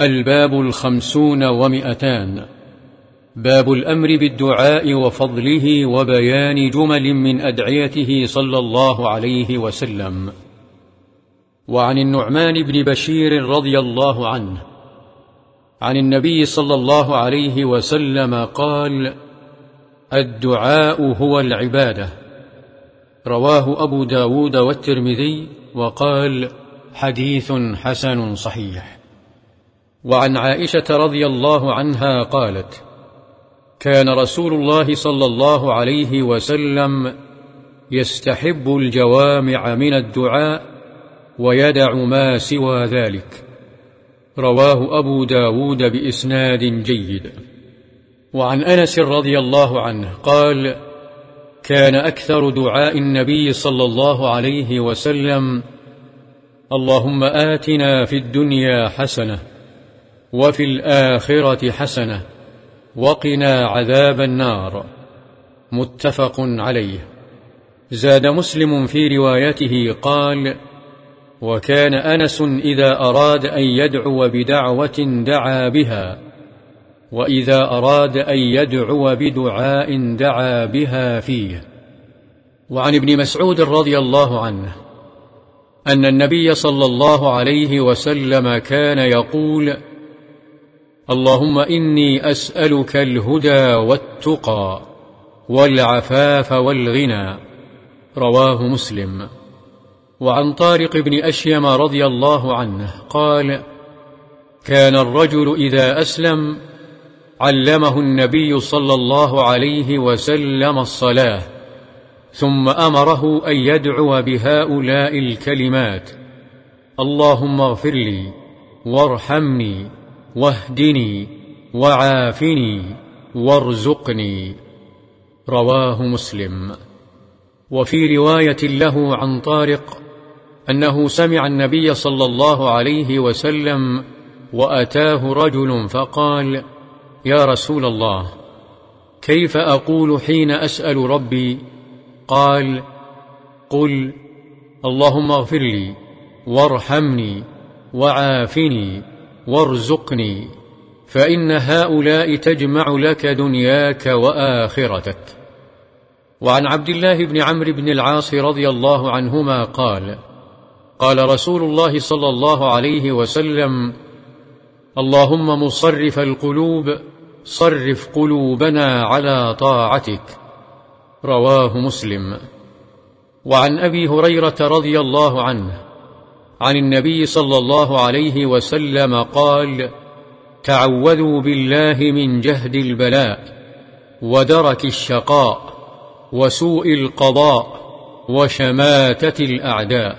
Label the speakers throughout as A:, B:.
A: الباب الخمسون ومئتان. باب الأمر بالدعاء وفضله وبيان جمل من أدعيته صلى الله عليه وسلم. وعن النعمان بن بشير رضي الله عنه. عن النبي صلى الله عليه وسلم قال الدعاء هو العبادة. رواه أبو داود والترمذي وقال حديث حسن صحيح. وعن عائشة رضي الله عنها قالت كان رسول الله صلى الله عليه وسلم يستحب الجوامع من الدعاء ويدع ما سوى ذلك. رواه أبو داود بإسناد جيد. وعن أنس رضي الله عنه قال كان أكثر دعاء النبي صلى الله عليه وسلم اللهم آتنا في الدنيا حسنة وفي الآخرة حسنة وقنا عذاب النار. متفق عليه. زاد مسلم في روايته قال وكان أنس إذا أراد أن يدعو بدعوة دعا بها وإذا أراد أن يدعو بدعاء دعا بها فيه. وعن ابن مسعود رضي الله عنه أن النبي صلى الله عليه وسلم كان يقول اللهم إني أسألك الهدى والتقى والعفاف والغنى. رواه مسلم. وعن طارق بن أشيم رضي الله عنه قال كان الرجل إذا أسلم علمه النبي صلى الله عليه وسلم الصلاة ثم أمره أن يدعو بهؤلاء الكلمات. اللهم اغفر لي وارحمني. واهدني وعافني وارزقني. رواه مسلم. وفي رواية له عن طارق أنه سمع النبي صلى الله عليه وسلم وأتاه رجل فقال يا رسول الله كيف أقول حين أسأل ربي؟ قال قل اللهم اغفر لي وارحمني وعافني وارزقني فإن هؤلاء تجمع لك دنياك وآخرتك. وعن عبد الله بن عمرو بن العاص رضي الله عنهما قال قال رسول الله صلى الله عليه وسلم اللهم مصرف القلوب صرف قلوبنا على طاعتك. رواه مسلم. وعن أبي هريرة رضي الله عنه عن النبي صلى الله عليه وسلم قال تعوذوا بالله من جهد البلاء ودرك الشقاء وسوء القضاء وشماتة الأعداء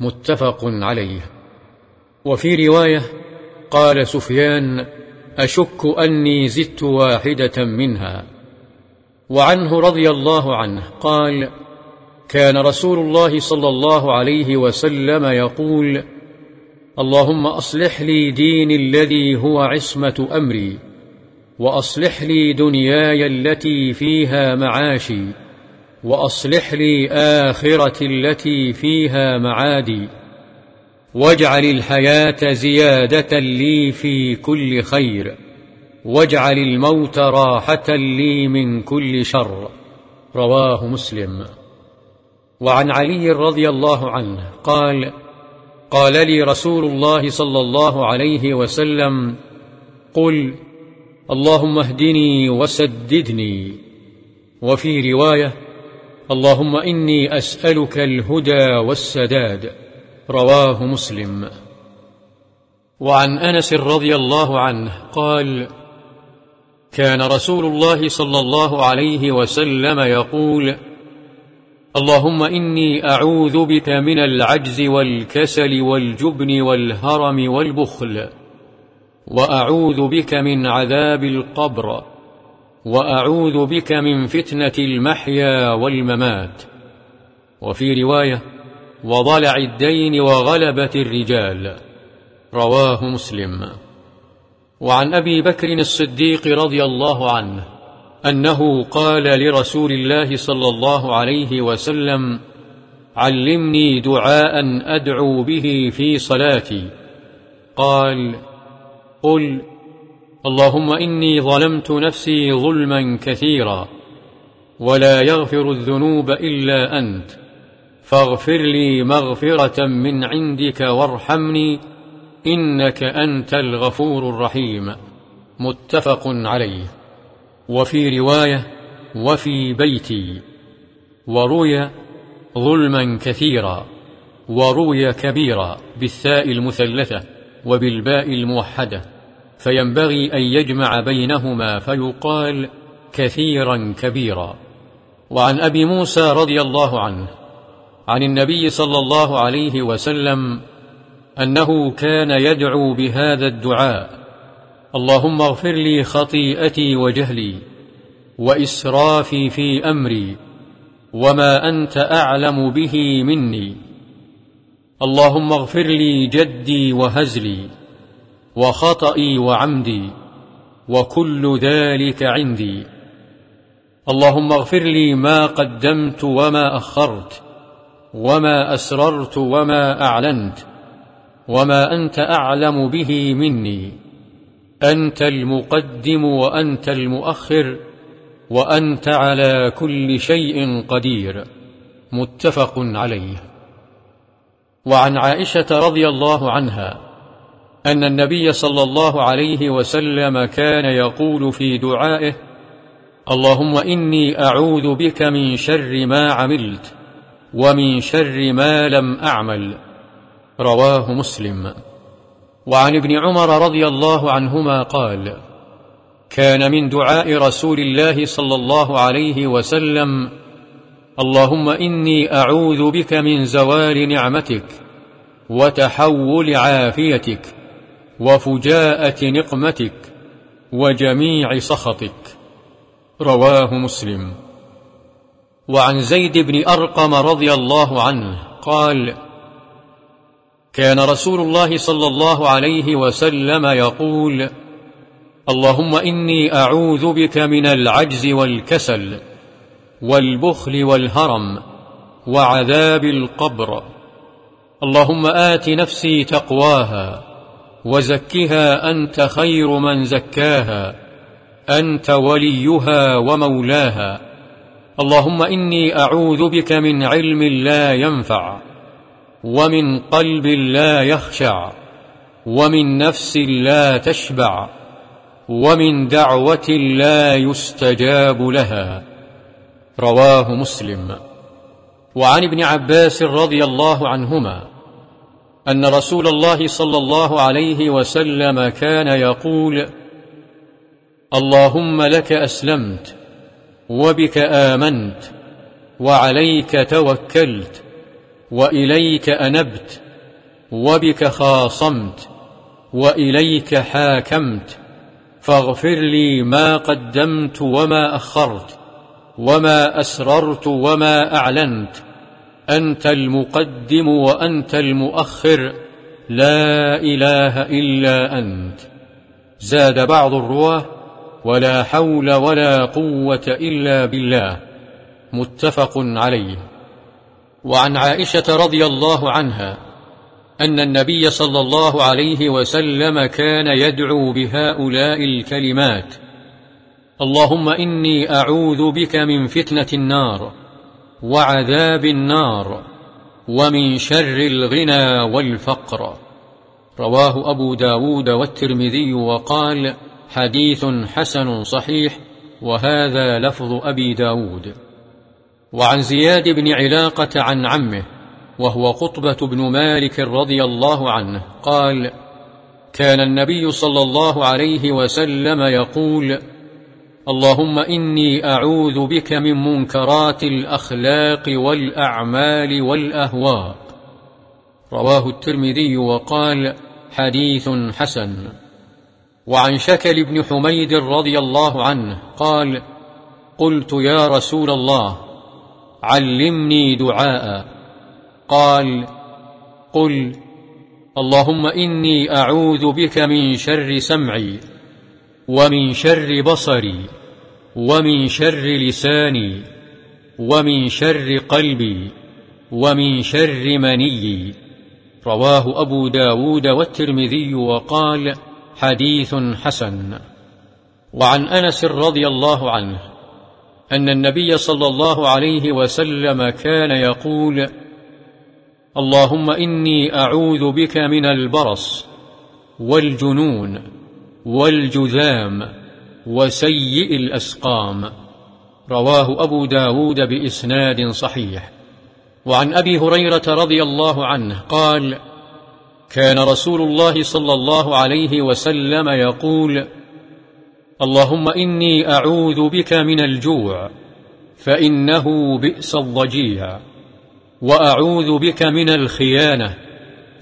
A: متفق عليه. وفي رواية قال سفيان أشك أني زدت واحدة منها وعنه رضي الله عنه قال كان رسول الله صلى الله عليه وسلم يقول اللهم أصلح لي ديني الذي هو عصمة أمري وأصلح لي دنياي التي فيها معاشي وأصلح لي آخرتي التي فيها معادي واجعل الحياة زيادة لي في كل خير واجعل الموت راحة لي من كل شر. رواه مسلم. وعن علي رضي الله عنه قال قال لي رسول الله صلى الله عليه وسلم قل اللهم اهدني وسددني. وفي رواية اللهم إني أسألك الهدى والسداد. رواه مسلم. وعن أنس رضي الله عنه قال كان رسول الله صلى الله عليه وسلم يقول اللهم إني أعوذ بك من العجز والكسل والجبن والهرم والبخل وأعوذ بك من عذاب القبر وأعوذ بك من فتنة المحيا والممات. وفي رواية وضلع الدين وغلبة الرجال. رواه مسلم. وعن أبي بكر الصديق رضي الله عنه أنه قال لرسول الله صلى الله عليه وسلم علمني دعاء أدعو به في صلاتي. قال قل اللهم إني ظلمت نفسي ظلما كثيرا ولا يغفر الذنوب إلا أنت فاغفر لي مغفرة من عندك وارحمني إنك أنت الغفور الرحيم. متفق عليه. وفي رواية وفي بيتي وروي ظلما كثيرا وروي كبيرا بالثاء المثلثة وبالباء الموحدة فينبغي أن يجمع بينهما فيقال كثيرا كبيرا. وعن أبي موسى رضي الله عنه عن النبي صلى الله عليه وسلم أنه كان يدعو بهذا الدعاء اللهم اغفر لي خطيئتي وجهلي وإسرافي في أمري وما أنت أعلم به مني. اللهم اغفر لي جدي وهزلي وخطئي وعمدي وكل ذلك عندي. اللهم اغفر لي ما قدمت وما أخرت وما أسررت وما أعلنت وما أنت أعلم به مني. أنت المقدم وأنت المؤخر وأنت على كل شيء قدير. متفق عليه. وعن عائشة رضي الله عنها أن النبي صلى الله عليه وسلم كان يقول في دعائه اللهم إني أعوذ بك من شر ما عملت ومن شر ما لم أعمل. رواه مسلم. وعن ابن عمر رضي الله عنهما قال كان من دعاء رسول الله صلى الله عليه وسلم اللهم إني أعوذ بك من زوال نعمتك وتحول عافيتك وفجاءة نقمتك وجميع سخطك. رواه مسلم. وعن زيد بن أرقم رضي الله عنه قال كان رسول الله صلى الله عليه وسلم يقول اللهم إني أعوذ بك من العجز والكسل والبخل والهرم وعذاب القبر. اللهم آت نفسي تقواها وزكها أنت خير من زكاها أنت وليها ومولاها. اللهم إني أعوذ بك من علم لا ينفع. ومن قلب لا يخشع ومن نفس لا تشبع ومن دعوة لا يستجاب لها رواه مسلم. وعن ابن عباس رضي الله عنهما أن رسول الله صلى الله عليه وسلم كان يقول اللهم لك أسلمت وبك آمنت وعليك توكلت وإليك أنبت وبك خاصمت وإليك حاكمت. فاغفر لي ما قدمت وما أخرت وما أسررت وما أعلنت. أنت المقدم وأنت المؤخر لا إله إلا أنت. زاد بعض الرواه ولا حول ولا قوة إلا بالله. متفق عليه. وعن عائشة رضي الله عنها أن النبي صلى الله عليه وسلم كان يدعو بهؤلاء الكلمات. اللهم إني أعوذ بك من فتنة النار وعذاب النار ومن شر الغنى والفقر. رواه أبو داود والترمذي وقال حديث حسن صحيح وهذا لفظ أبي داود. وعن زياد بن علاقة عن عمه وهو قطبة بن مالك رضي الله عنه قال كان النبي صلى الله عليه وسلم يقول اللهم إني أعوذ بك من منكرات الأخلاق والأعمال والأهواء. رواه الترمذي وقال حديث حسن. وعن شكل بن حميد رضي الله عنه قال قلت يا رسول الله علمني دعاء. قال قل اللهم إني أعوذ بك من شر سمعي ومن شر بصري ومن شر لساني ومن شر قلبي ومن شر مني. رواه أبو داود والترمذي وقال حديث حسن. وعن أنس رضي الله عنه أن النبي صلى الله عليه وسلم كان يقول اللهم إني أعوذ بك من البرص والجنون والجذام وسيء الأسقام. رواه أبو داود بإسناد صحيح. وعن أبي هريرة رضي الله عنه قال كان رسول الله صلى الله عليه وسلم يقول اللهم إني أعوذ بك من الجوع فإنه بئس الضجيع. وأعوذ بك من الخيانة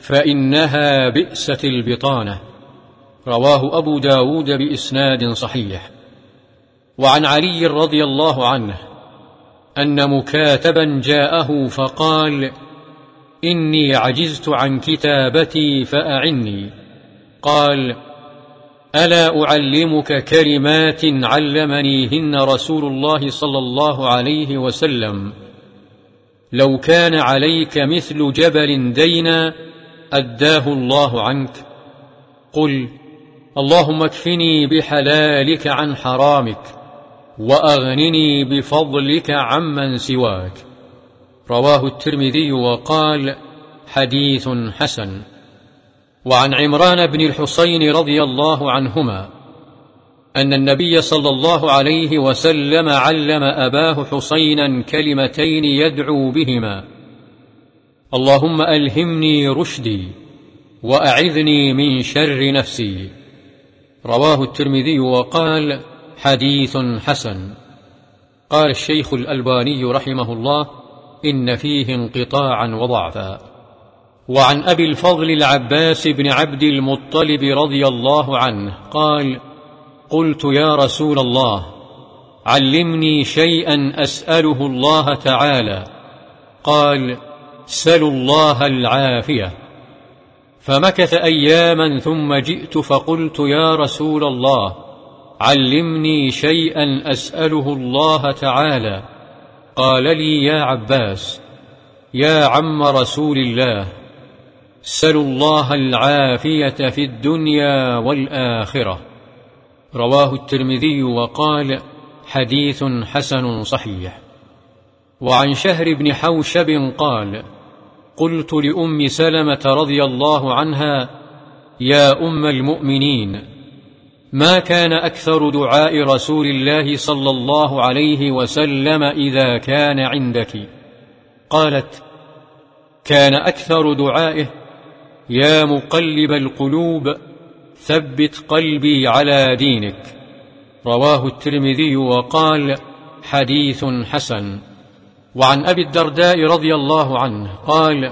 A: فإنها بئست البطانة. رواه أبو داود بإسناد صحيح. وعن علي رضي الله عنه أن مكاتبا جاءه فقال إني عجزت عن كتابتي فأعني. قال ألا أعلمك كلمات علمنيهن رسول الله صلى الله عليه وسلم. لو كان عليك مثل جبل دينا أداه الله عنك. قل اللهم اكفني بحلالك عن حرامك وأغنني بفضلك عمن سواك. رواه الترمذي وقال حديث حسن. وعن عمران بن الحسين رضي الله عنهما أن النبي صلى الله عليه وسلم علم أباه حسينا كلمتين يدعو بهما. اللهم ألهمني رشدي وأعذني من شر نفسي. رواه الترمذي وقال حديث حسن. قال الشيخ الألباني رحمه الله إن فيه انقطاعا وضعفا. وعن أبي الفضل العباس بن عبد المطلب رضي الله عنه قال قلت يا رسول الله علمني شيئا أسأله الله تعالى. قال سلوا الله العافية. فمكث أياما ثم جئت فقلت يا رسول الله علمني شيئا أسأله الله تعالى. قال لي يا عباس يا عم رسول الله سلوا الله العافية في الدنيا والآخرة. رواه الترمذي وقال حديث حسن صحيح. وعن شهر بن حوشب قال قلت لأم سلمة رضي الله عنها يا أم المؤمنين ما كان أكثر دعاء رسول الله صلى الله عليه وسلم إذا كان عندك؟ قالت كان أكثر دعائه يا مقلب القلوب ثبت قلبي على دينك. رواه الترمذي وقال حديث حسن. وعن أبي الدرداء رضي الله عنه قال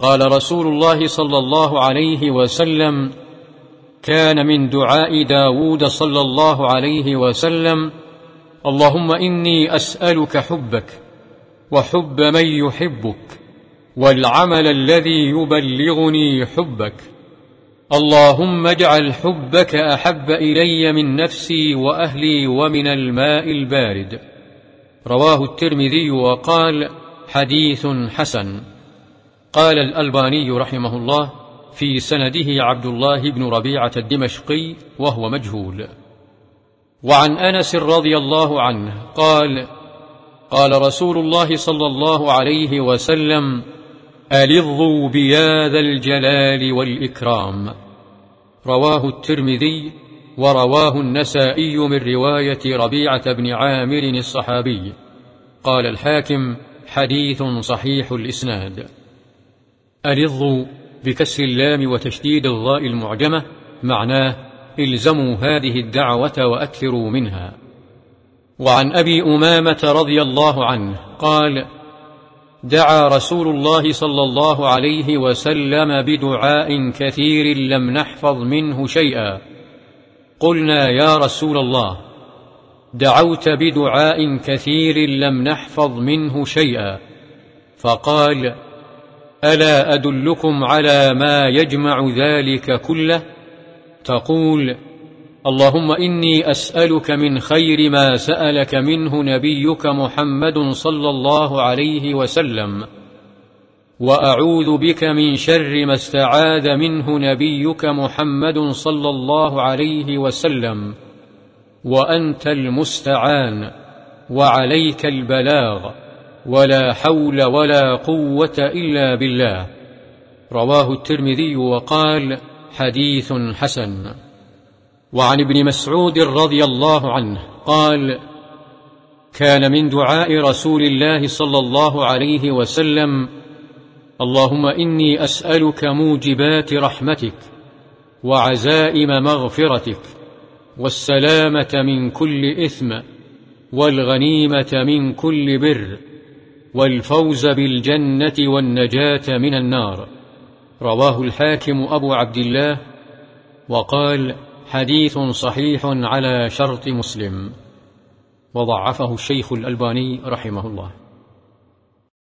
A: قال رسول الله صلى الله عليه وسلم كان من دعاء داود صلى الله عليه وسلم اللهم إني أسألك حبك وحب من يحبك والعمل الذي يبلغني حبك. اللهم اجعل حبك أحب إلي من نفسي وأهلي ومن الماء البارد. رواه الترمذي وقال حديث حسن قال الألباني رحمه الله في سنده عبد الله بن ربيعة الدمشقي وهو مجهول. وعن أنس رضي الله عنه قال قال رسول الله صلى الله عليه وسلم ألظوا بيا ذا الجلال والإكرام. رواه الترمذي ورواه النسائي من رواية ربيعة بن عامر الصحابي. قال الحاكم حديث صحيح الإسناد. ألظوا بكسر اللام وتشديد الضاء المعجمة معناه إلزموا هذه الدعوة وأكثروا منها. وعن أبي أمامة رضي الله عنه قال دعا رسول الله صلى الله عليه وسلم بدعاء كثير لم نحفظ منه شيئا. قلنا يا رسول الله دعوت بدعاء كثير لم نحفظ منه شيئا. فقال ألا أدلكم على ما يجمع ذلك كله؟ تقول اللهم إني أسألك من خير ما سألك منه نبيك محمد صلى الله عليه وسلم وأعوذ بك من شر ما استعاذ منه نبيك محمد صلى الله عليه وسلم وأنت المستعان وعليك البلاغ ولا حول ولا قوة إلا بالله. رواه الترمذي وقال حديث حسن. وعن ابن مسعود رضي الله عنه قال كان من دعاء رسول الله صلى الله عليه وسلم اللهم إني أسألك موجبات رحمتك وعزائم مغفرتك والسلامة من كل إثم والغنيمة من كل بر والفوز بالجنة والنجاة من النار. رواه الحاكم أبو عبد الله وقال حديث صحيح على شرط مسلم. وضعفه الشيخ الألباني رحمه الله.